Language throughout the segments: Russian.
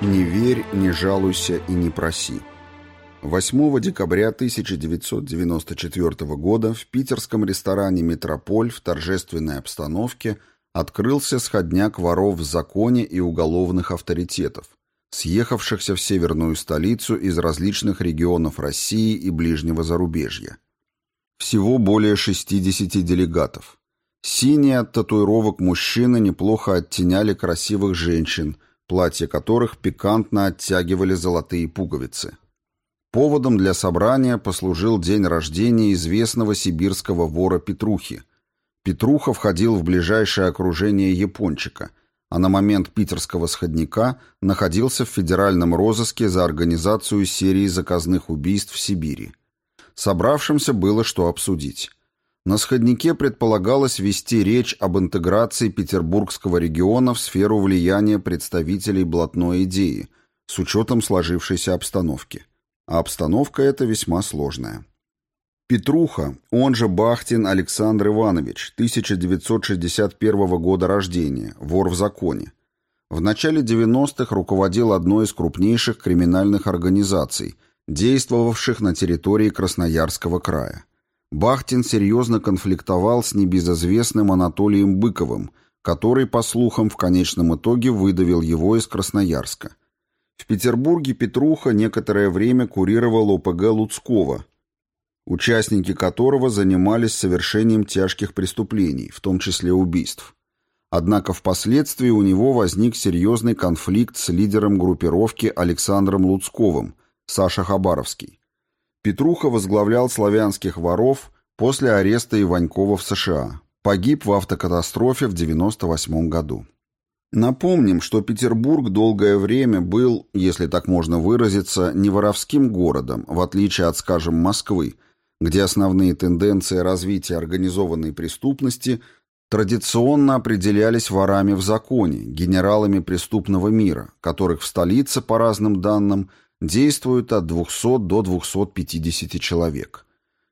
Не верь, не жалуйся и не проси. 8 декабря 1994 года в питерском ресторане «Метрополь» в торжественной обстановке открылся сходняк воров в законе и уголовных авторитетов, съехавшихся в северную столицу из различных регионов России и ближнего зарубежья. Всего более 60 делегатов. Синие от татуировок мужчины неплохо оттеняли красивых женщин, платья которых пикантно оттягивали золотые пуговицы. Поводом для собрания послужил день рождения известного сибирского вора Петрухи. Петруха входил в ближайшее окружение Япончика, а на момент питерского сходника находился в федеральном розыске за организацию серии заказных убийств в Сибири. Собравшимся было что обсудить. На сходнике предполагалось вести речь об интеграции петербургского региона в сферу влияния представителей блатной идеи с учетом сложившейся обстановки а обстановка эта весьма сложная. Петруха, он же Бахтин Александр Иванович, 1961 года рождения, вор в законе. В начале 90-х руководил одной из крупнейших криминальных организаций, действовавших на территории Красноярского края. Бахтин серьезно конфликтовал с небезызвестным Анатолием Быковым, который, по слухам, в конечном итоге выдавил его из Красноярска. В Петербурге Петруха некоторое время курировал ОПГ Луцкого, участники которого занимались совершением тяжких преступлений, в том числе убийств. Однако впоследствии у него возник серьезный конфликт с лидером группировки Александром Луцковым, Саша Хабаровский. Петруха возглавлял славянских воров после ареста Иванькова в США. Погиб в автокатастрофе в 1998 году. Напомним, что Петербург долгое время был, если так можно выразиться, не воровским городом, в отличие от, скажем, Москвы, где основные тенденции развития организованной преступности традиционно определялись ворами в законе, генералами преступного мира, которых в столице, по разным данным, действует от 200 до 250 человек.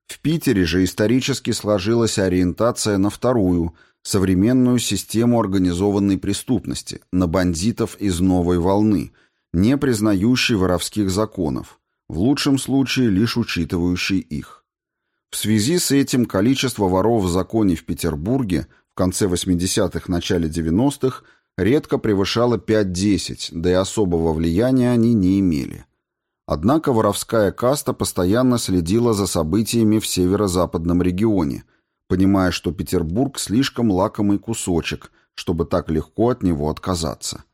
В Питере же исторически сложилась ориентация на вторую – современную систему организованной преступности, на бандитов из новой волны, не признающей воровских законов, в лучшем случае лишь учитывающей их. В связи с этим количество воров в законе в Петербурге в конце 80-х, начале 90-х редко превышало 5-10, да и особого влияния они не имели. Однако воровская каста постоянно следила за событиями в северо-западном регионе – понимая, что Петербург слишком лакомый кусочек, чтобы так легко от него отказаться.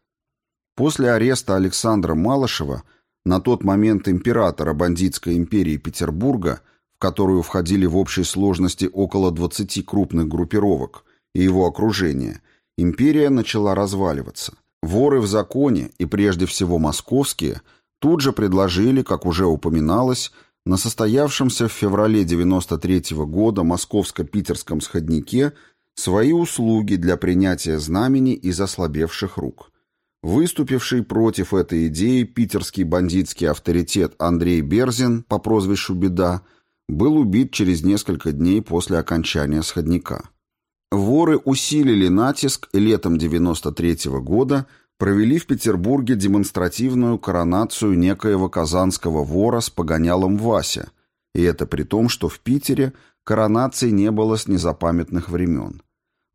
После ареста Александра Малышева, на тот момент императора бандитской империи Петербурга, в которую входили в общей сложности около 20 крупных группировок, и его окружение, империя начала разваливаться. Воры в законе, и прежде всего московские, тут же предложили, как уже упоминалось, на состоявшемся в феврале 93 -го года московско-питерском сходнике свои услуги для принятия знамени из ослабевших рук. Выступивший против этой идеи питерский бандитский авторитет Андрей Берзин по прозвищу «Беда» был убит через несколько дней после окончания сходника. Воры усилили натиск и летом 93 -го года – провели в Петербурге демонстративную коронацию некоего казанского вора с погонялом Вася, и это при том, что в Питере коронации не было с незапамятных времен.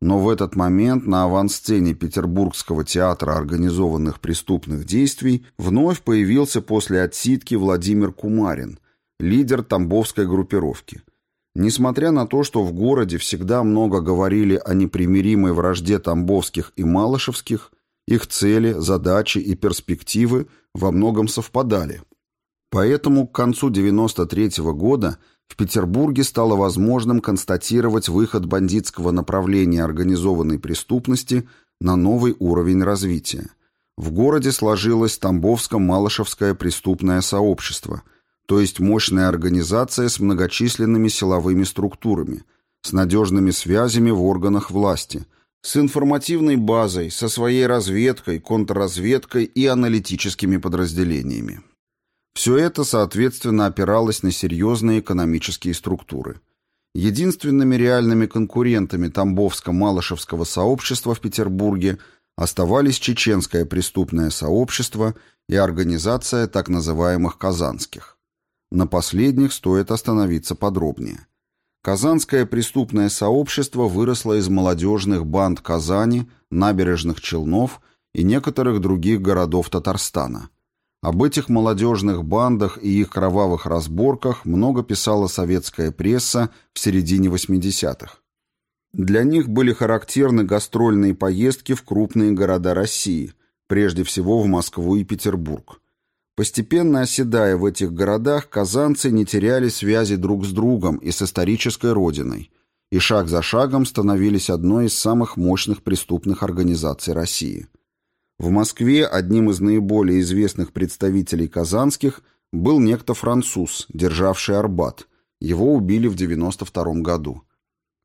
Но в этот момент на авансцене Петербургского театра организованных преступных действий вновь появился после отсидки Владимир Кумарин, лидер Тамбовской группировки. Несмотря на то, что в городе всегда много говорили о непримиримой вражде тамбовских и малышевских, их цели, задачи и перспективы во многом совпадали. Поэтому к концу 1993 года в Петербурге стало возможным констатировать выход бандитского направления организованной преступности на новый уровень развития. В городе сложилось Тамбовско-Малышевское преступное сообщество, то есть мощная организация с многочисленными силовыми структурами, с надежными связями в органах власти – с информативной базой, со своей разведкой, контрразведкой и аналитическими подразделениями. Все это, соответственно, опиралось на серьезные экономические структуры. Единственными реальными конкурентами Тамбовско-Малышевского сообщества в Петербурге оставались чеченское преступное сообщество и организация так называемых «казанских». На последних стоит остановиться подробнее. Казанское преступное сообщество выросло из молодежных банд Казани, набережных Челнов и некоторых других городов Татарстана. Об этих молодежных бандах и их кровавых разборках много писала советская пресса в середине 80-х. Для них были характерны гастрольные поездки в крупные города России, прежде всего в Москву и Петербург. Постепенно оседая в этих городах, казанцы не теряли связи друг с другом и с исторической родиной, и шаг за шагом становились одной из самых мощных преступных организаций России – в Москве одним из наиболее известных представителей казанских был некто француз, державший Арбат. Его убили в 92 году.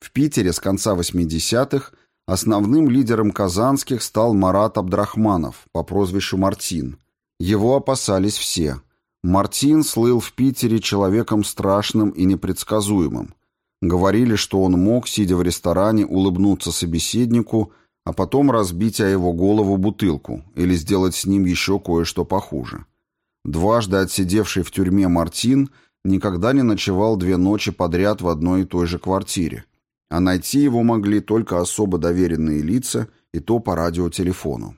В Питере с конца 80-х основным лидером казанских стал Марат Абдрахманов по прозвищу Мартин. Его опасались все. Мартин слыл в Питере человеком страшным и непредсказуемым. Говорили, что он мог, сидя в ресторане, улыбнуться собеседнику – а потом разбить о его голову бутылку или сделать с ним еще кое-что похуже. Дважды отсидевший в тюрьме Мартин никогда не ночевал две ночи подряд в одной и той же квартире, а найти его могли только особо доверенные лица и то по радиотелефону.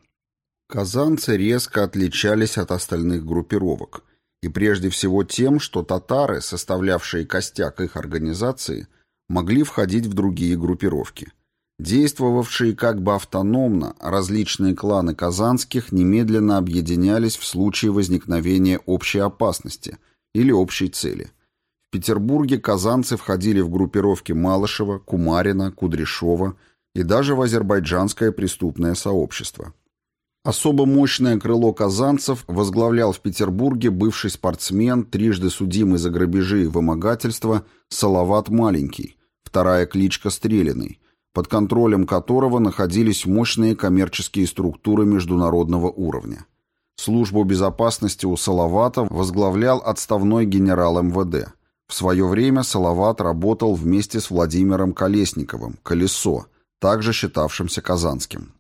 Казанцы резко отличались от остальных группировок, и прежде всего тем, что татары, составлявшие костяк их организации, могли входить в другие группировки. Действовавшие как бы автономно, различные кланы казанских немедленно объединялись в случае возникновения общей опасности или общей цели. В Петербурге казанцы входили в группировки Малышева, Кумарина, Кудряшова и даже в азербайджанское преступное сообщество. Особо мощное крыло казанцев возглавлял в Петербурге бывший спортсмен, трижды судимый за грабежи и вымогательства Салават Маленький, вторая кличка Стреляный – под контролем которого находились мощные коммерческие структуры международного уровня. Службу безопасности у Салавата возглавлял отставной генерал МВД. В свое время Салават работал вместе с Владимиром Колесниковым, «Колесо», также считавшимся казанским.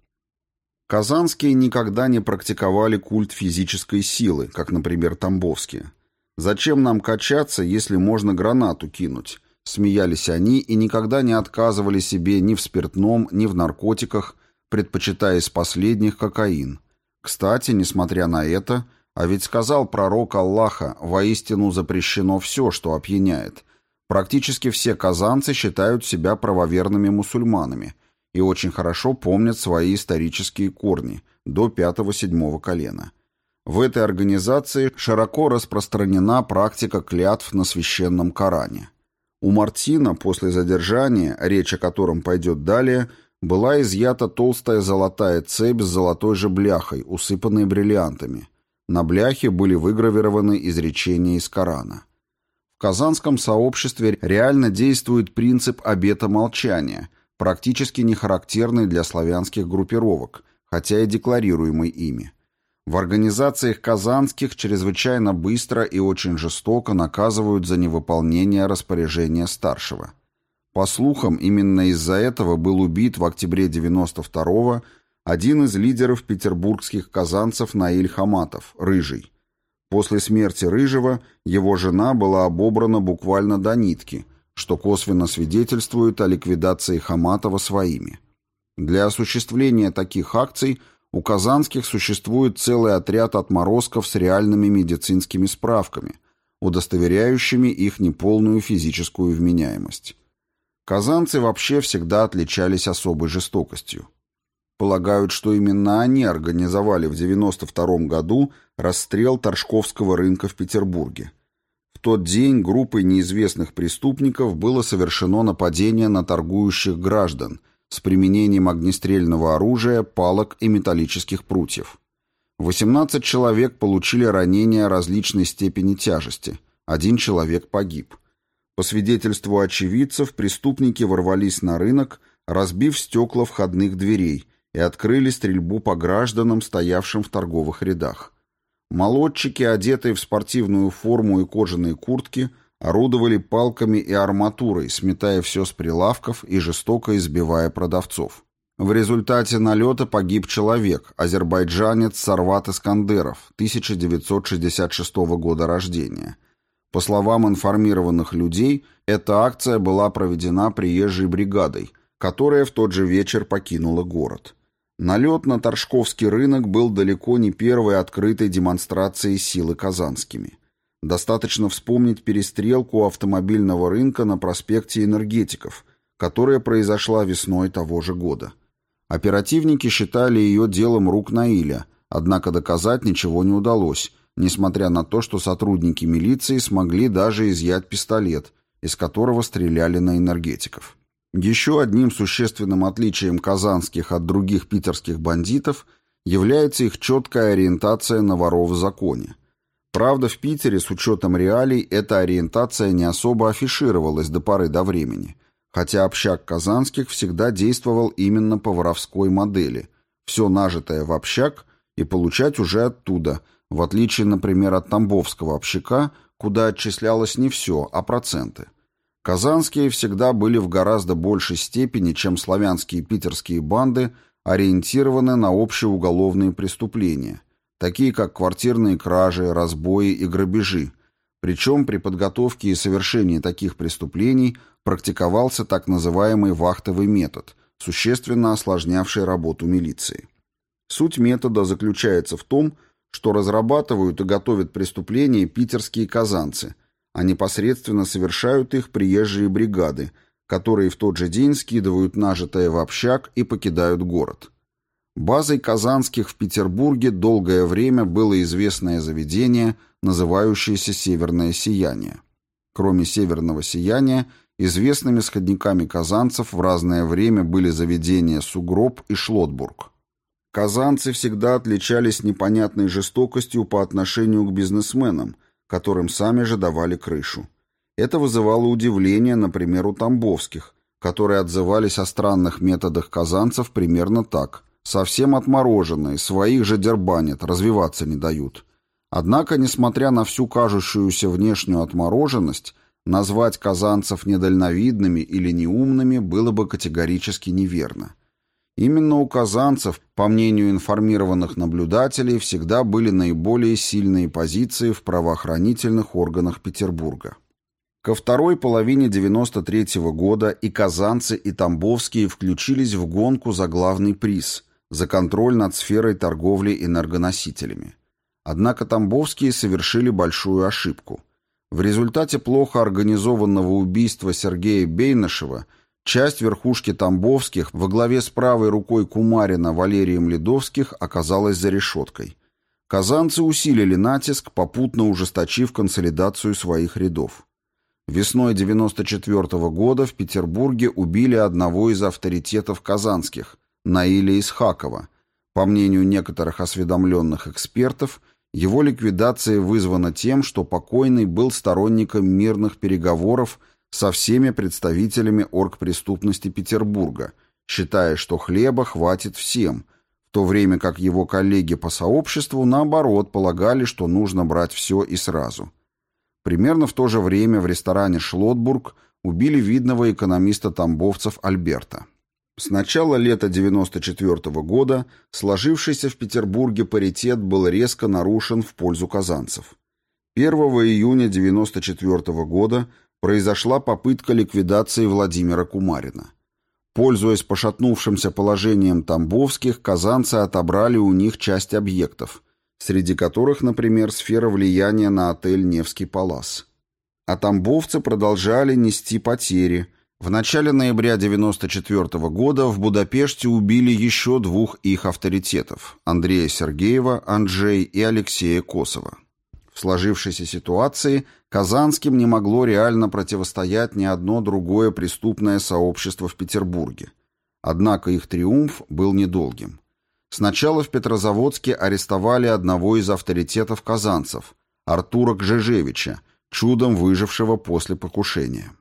Казанские никогда не практиковали культ физической силы, как, например, тамбовские. Зачем нам качаться, если можно гранату кинуть? Смеялись они и никогда не отказывали себе ни в спиртном, ни в наркотиках, предпочитая из последних кокаин. Кстати, несмотря на это, а ведь сказал пророк Аллаха, воистину запрещено все, что опьяняет. Практически все казанцы считают себя правоверными мусульманами и очень хорошо помнят свои исторические корни до пятого-седьмого колена. В этой организации широко распространена практика клятв на священном Коране. У Мартина после задержания, речь о котором пойдет далее, была изъята толстая золотая цепь с золотой же бляхой, усыпанной бриллиантами. На бляхе были выгравированы изречения из Корана. В казанском сообществе реально действует принцип обета молчания, практически не характерный для славянских группировок, хотя и декларируемый ими. В организациях казанских чрезвычайно быстро и очень жестоко наказывают за невыполнение распоряжения старшего. По слухам, именно из-за этого был убит в октябре 92-го один из лидеров петербургских казанцев Наиль Хаматов, Рыжий. После смерти Рыжего его жена была обобрана буквально до нитки, что косвенно свидетельствует о ликвидации Хаматова своими. Для осуществления таких акций – у казанских существует целый отряд отморозков с реальными медицинскими справками, удостоверяющими их неполную физическую вменяемость. Казанцы вообще всегда отличались особой жестокостью. Полагают, что именно они организовали в 92 году расстрел Торжковского рынка в Петербурге. В тот день группой неизвестных преступников было совершено нападение на торгующих граждан – с применением огнестрельного оружия, палок и металлических прутьев. 18 человек получили ранения различной степени тяжести, один человек погиб. По свидетельству очевидцев, преступники ворвались на рынок, разбив стекла входных дверей, и открыли стрельбу по гражданам, стоявшим в торговых рядах. Молодчики, одетые в спортивную форму и кожаные куртки, орудовали палками и арматурой, сметая все с прилавков и жестоко избивая продавцов. В результате налета погиб человек, азербайджанец Сарват Искандеров, 1966 года рождения. По словам информированных людей, эта акция была проведена приезжей бригадой, которая в тот же вечер покинула город. Налет на Торжковский рынок был далеко не первой открытой демонстрацией силы казанскими. Достаточно вспомнить перестрелку автомобильного рынка на проспекте Энергетиков, которая произошла весной того же года. Оперативники считали ее делом рук Наиля, однако доказать ничего не удалось, несмотря на то, что сотрудники милиции смогли даже изъять пистолет, из которого стреляли на энергетиков. Еще одним существенным отличием казанских от других питерских бандитов является их четкая ориентация на воров в законе. Правда, в Питере с учетом реалий эта ориентация не особо афишировалась до поры до времени – хотя общак казанских всегда действовал именно по воровской модели. Все нажитое в общак и получать уже оттуда, в отличие, например, от Тамбовского общака, куда отчислялось не все, а проценты. Казанские всегда были в гораздо большей степени, чем славянские питерские банды, ориентированы на общеуголовные преступления, такие как квартирные кражи, разбои и грабежи, причем при подготовке и совершении таких преступлений практиковался так называемый вахтовый метод, существенно осложнявший работу милиции. Суть метода заключается в том, что разрабатывают и готовят преступления питерские казанцы, а непосредственно совершают их приезжие бригады, которые в тот же день скидывают нажитое в общак и покидают город. Базой казанских в Петербурге долгое время было известное заведение, называющееся «Северное сияние». Кроме «Северного сияния», известными сходниками казанцев в разное время были заведения «Сугроб» и «Шлотбург». Казанцы всегда отличались непонятной жестокостью по отношению к бизнесменам, которым сами же давали крышу. Это вызывало удивление, например, у тамбовских, которые отзывались о странных методах казанцев примерно так – Совсем отмороженные, своих же дербанят, развиваться не дают. Однако, несмотря на всю кажущуюся внешнюю отмороженность, назвать казанцев недальновидными или неумными было бы категорически неверно. Именно у казанцев, по мнению информированных наблюдателей, всегда были наиболее сильные позиции в правоохранительных органах Петербурга. Ко второй половине 93 -го года и казанцы, и тамбовские включились в гонку за главный приз – за контроль над сферой торговли энергоносителями. Однако Тамбовские совершили большую ошибку. В результате плохо организованного убийства Сергея Бейнышева часть верхушки Тамбовских во главе с правой рукой Кумарина Валерием Ледовских оказалась за решеткой. Казанцы усилили натиск, попутно ужесточив консолидацию своих рядов. Весной 94 -го года в Петербурге убили одного из авторитетов казанских, Наиля Исхакова. По мнению некоторых осведомленных экспертов, его ликвидация вызвана тем, что покойный был сторонником мирных переговоров со всеми представителями оргпреступности Петербурга, считая, что хлеба хватит всем, в то время как его коллеги по сообществу, наоборот, полагали, что нужно брать все и сразу. Примерно в то же время в ресторане «Шлотбург» убили видного экономиста тамбовцев Альберта. С начала лета 94 -го года сложившийся в Петербурге паритет был резко нарушен в пользу казанцев. 1 июня 94 -го года произошла попытка ликвидации Владимира Кумарина. Пользуясь пошатнувшимся положением тамбовских, казанцы отобрали у них часть объектов, среди которых, например, сфера влияния на отель «Невский палас». А тамбовцы продолжали нести потери – в начале ноября 1994 года в Будапеште убили еще двух их авторитетов – Андрея Сергеева, Анджей и Алексея Косова. В сложившейся ситуации Казанским не могло реально противостоять ни одно другое преступное сообщество в Петербурге. Однако их триумф был недолгим. Сначала в Петрозаводске арестовали одного из авторитетов казанцев – Артура Гжежевича, чудом выжившего после покушения.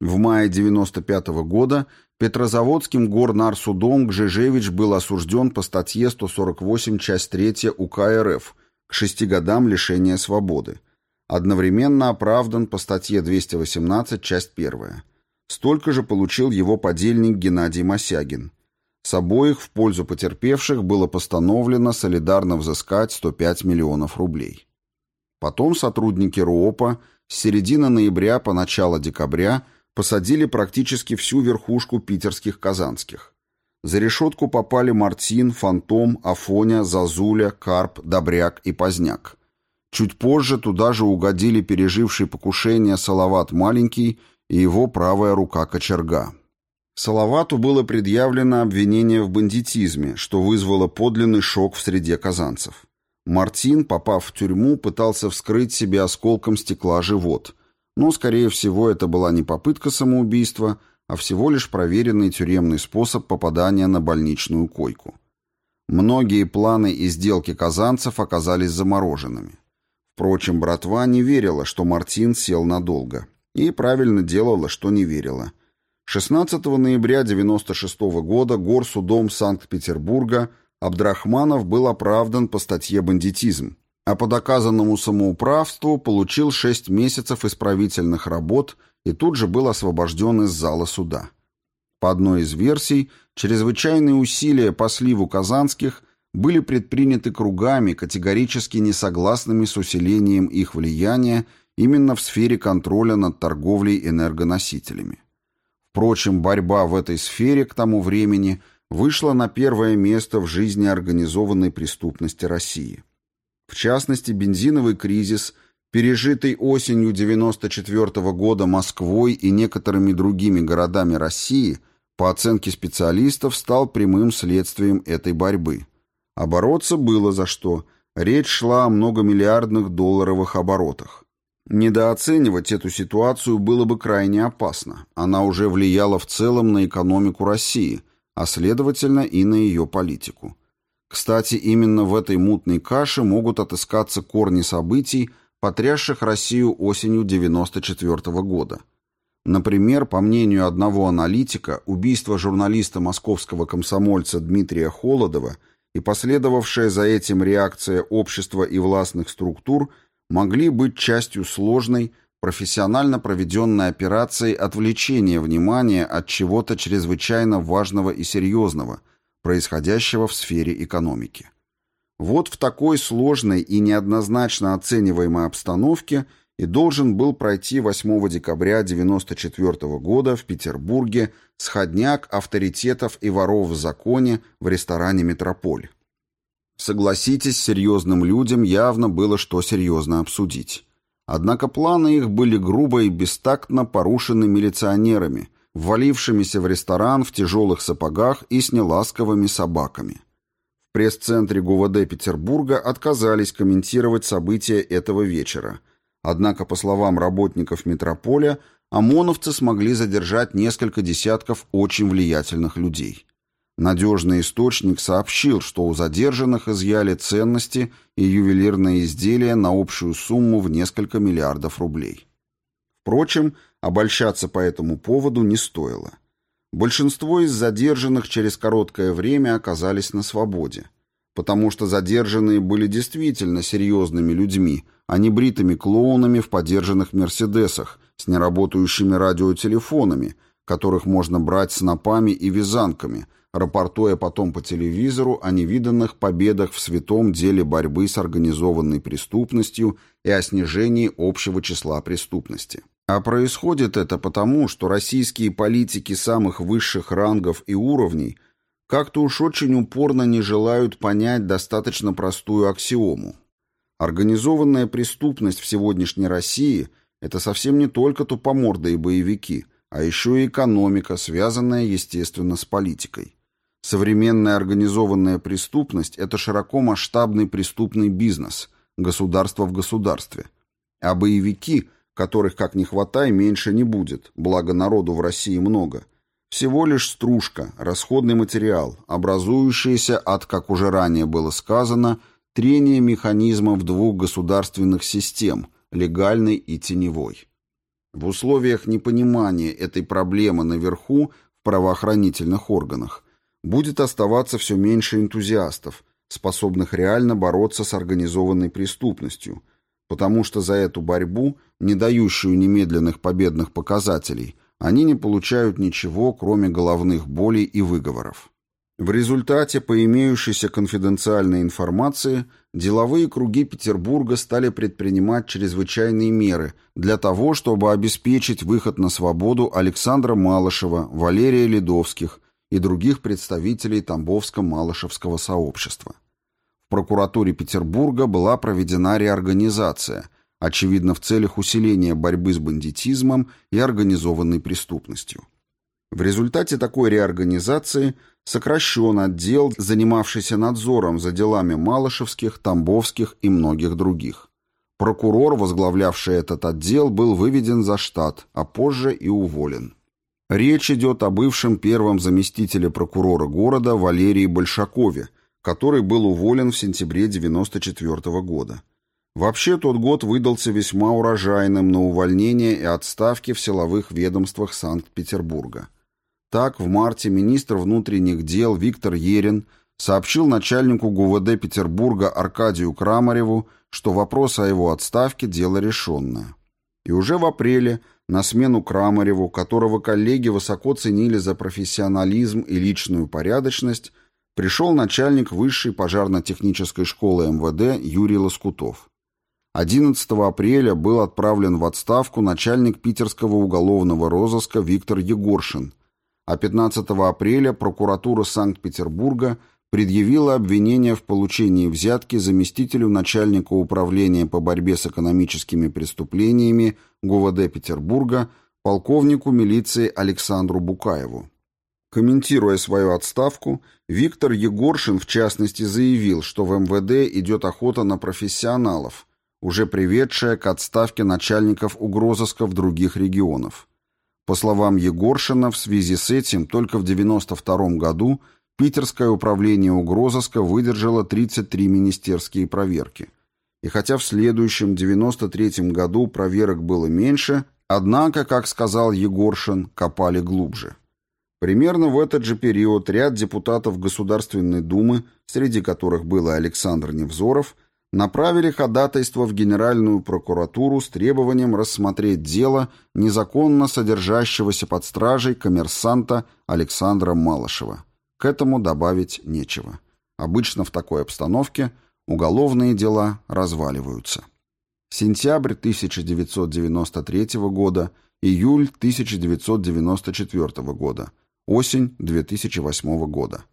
В мае 95 -го года Петрозаводским горнарсудом Гжежевич был осужден по статье 148, часть 3 УК РФ к шести годам лишения свободы. одновременно оправдан по статье 218, часть 1. Столько же получил его подельник Геннадий Мосягин. С обоих в пользу потерпевших было постановлено солидарно взыскать 105 миллионов рублей. Потом сотрудники РУОПа с середины ноября по начало декабря посадили практически всю верхушку питерских казанских. За решетку попали Мартин, Фантом, Афоня, Зазуля, Карп, Добряк и Поздняк. Чуть позже туда же угодили переживший покушение Салават Маленький и его правая рука Кочерга. Салавату было предъявлено обвинение в бандитизме, что вызвало подлинный шок в среде казанцев. Мартин, попав в тюрьму, пытался вскрыть себе осколком стекла живот, но, скорее всего, это была не попытка самоубийства, а всего лишь проверенный тюремный способ попадания на больничную койку. Многие планы и сделки казанцев оказались замороженными. Впрочем, братва не верила, что Мартин сел надолго. И правильно делала, что не верила. 16 ноября 1996 года Горсудом Санкт-Петербурга Абдрахманов был оправдан по статье «Бандитизм», а по доказанному самоуправству получил 6 месяцев исправительных работ и тут же был освобожден из зала суда. По одной из версий, чрезвычайные усилия по сливу казанских были предприняты кругами, категорически несогласными с усилением их влияния именно в сфере контроля над торговлей энергоносителями. Впрочем, борьба в этой сфере к тому времени вышла на первое место в жизни организованной преступности России. В частности, бензиновый кризис, пережитый осенью 1994 года Москвой и некоторыми другими городами России, по оценке специалистов, стал прямым следствием этой борьбы – а было за что. Речь шла о многомиллиардных долларовых оборотах. Недооценивать эту ситуацию было бы крайне опасно. Она уже влияла в целом на экономику России, а следовательно и на ее политику. Кстати, именно в этой мутной каше могут отыскаться корни событий, потрясших Россию осенью 1994 года. Например, по мнению одного аналитика, убийство журналиста московского комсомольца Дмитрия Холодова – и последовавшая за этим реакция общества и властных структур могли быть частью сложной, профессионально проведенной операции отвлечения внимания от чего-то чрезвычайно важного и серьезного, происходящего в сфере экономики. Вот в такой сложной и неоднозначно оцениваемой обстановке и должен был пройти 8 декабря 1994 года в Петербурге сходняк авторитетов и воров в законе в ресторане «Метрополь». Согласитесь, серьезным людям явно было что серьезно обсудить. Однако планы их были грубо и бестактно порушены милиционерами, ввалившимися в ресторан в тяжелых сапогах и с неласковыми собаками. Пресс-центре ГУВД Петербурга отказались комментировать события этого вечера – Однако, по словам работников метрополя, ОМОНовцы смогли задержать несколько десятков очень влиятельных людей. Надежный источник сообщил, что у задержанных изъяли ценности и ювелирные изделия на общую сумму в несколько миллиардов рублей. Впрочем, обольщаться по этому поводу не стоило. Большинство из задержанных через короткое время оказались на свободе, потому что задержанные были действительно серьезными людьми – а не бритыми клоунами в подержанных «Мерседесах» с неработающими радиотелефонами, которых можно брать снопами и вязанками, рапортуя потом по телевизору о невиданных победах в святом деле борьбы с организованной преступностью и о снижении общего числа преступности. А происходит это потому, что российские политики самых высших рангов и уровней как-то уж очень упорно не желают понять достаточно простую аксиому – Организованная преступность в сегодняшней России – это совсем не только тупомордые боевики, а еще и экономика, связанная, естественно, с политикой. Современная организованная преступность – это широкомасштабный преступный бизнес, государство в государстве. А боевики, которых как ни хватай, меньше не будет, благо народу в России много – всего лишь стружка, расходный материал, образующийся от, как уже ранее было сказано, трение механизмов двух государственных систем, легальной и теневой. В условиях непонимания этой проблемы наверху в правоохранительных органах будет оставаться все меньше энтузиастов, способных реально бороться с организованной преступностью, потому что за эту борьбу, не дающую немедленных победных показателей, они не получают ничего, кроме головных болей и выговоров. В результате, по имеющейся конфиденциальной информации, деловые круги Петербурга стали предпринимать чрезвычайные меры для того, чтобы обеспечить выход на свободу Александра Малышева, Валерия Ледовских и других представителей Тамбовско-Малышевского сообщества. В прокуратуре Петербурга была проведена реорганизация, очевидно в целях усиления борьбы с бандитизмом и организованной преступностью. В результате такой реорганизации сокращен отдел, занимавшийся надзором за делами Малышевских, Тамбовских и многих других. Прокурор, возглавлявший этот отдел, был выведен за штат, а позже и уволен. Речь идет о бывшем первом заместителе прокурора города Валерии Большакове, который был уволен в сентябре 1994 года. Вообще тот год выдался весьма урожайным на увольнение и отставки в силовых ведомствах Санкт-Петербурга. Так, в марте министр внутренних дел Виктор Ерин сообщил начальнику ГУВД Петербурга Аркадию Крамареву, что вопрос о его отставке – дело решенное. И уже в апреле на смену Крамареву, которого коллеги высоко ценили за профессионализм и личную порядочность, пришел начальник высшей пожарно-технической школы МВД Юрий Лоскутов. 11 апреля был отправлен в отставку начальник питерского уголовного розыска Виктор Егоршин, а 15 апреля прокуратура Санкт-Петербурга предъявила обвинение в получении взятки заместителю начальника управления по борьбе с экономическими преступлениями ГУВД Петербурга полковнику милиции Александру Букаеву. Комментируя свою отставку, Виктор Егоршин в частности заявил, что в МВД идет охота на профессионалов, уже приведшая к отставке начальников угрозысков других регионов. По словам Егоршина, в связи с этим только в 1992 году Питерское управление угрозыска выдержало 33 министерские проверки. И хотя в следующем 1993 году проверок было меньше, однако, как сказал Егоршин, копали глубже. Примерно в этот же период ряд депутатов Государственной Думы, среди которых был и Александр Невзоров, направили ходатайство в Генеральную прокуратуру с требованием рассмотреть дело незаконно содержащегося под стражей коммерсанта Александра Малышева. К этому добавить нечего. Обычно в такой обстановке уголовные дела разваливаются. Сентябрь 1993 года, июль 1994 года, осень 2008 года.